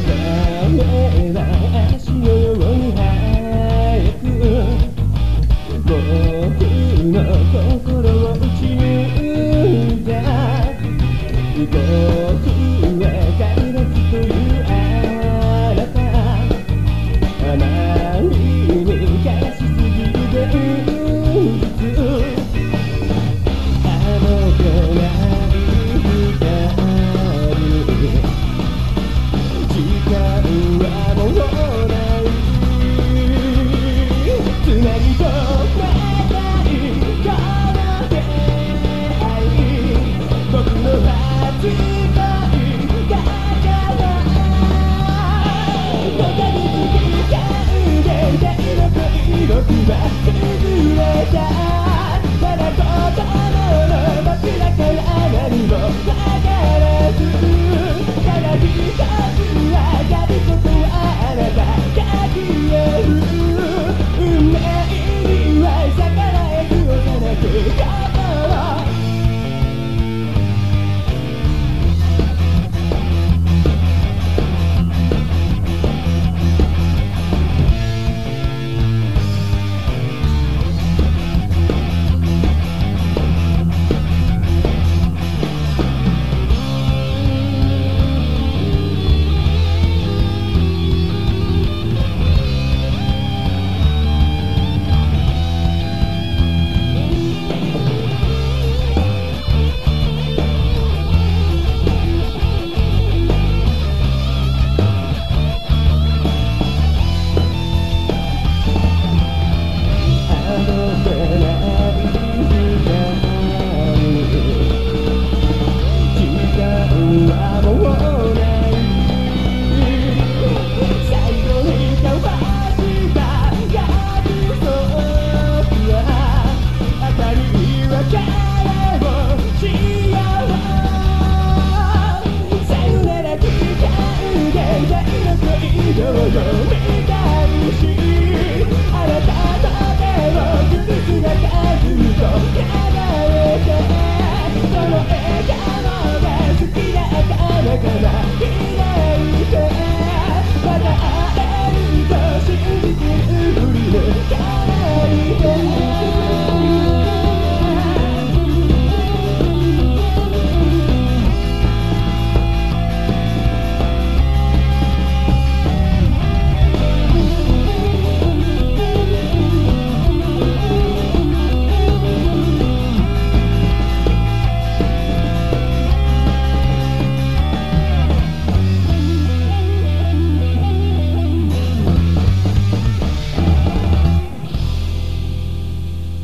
から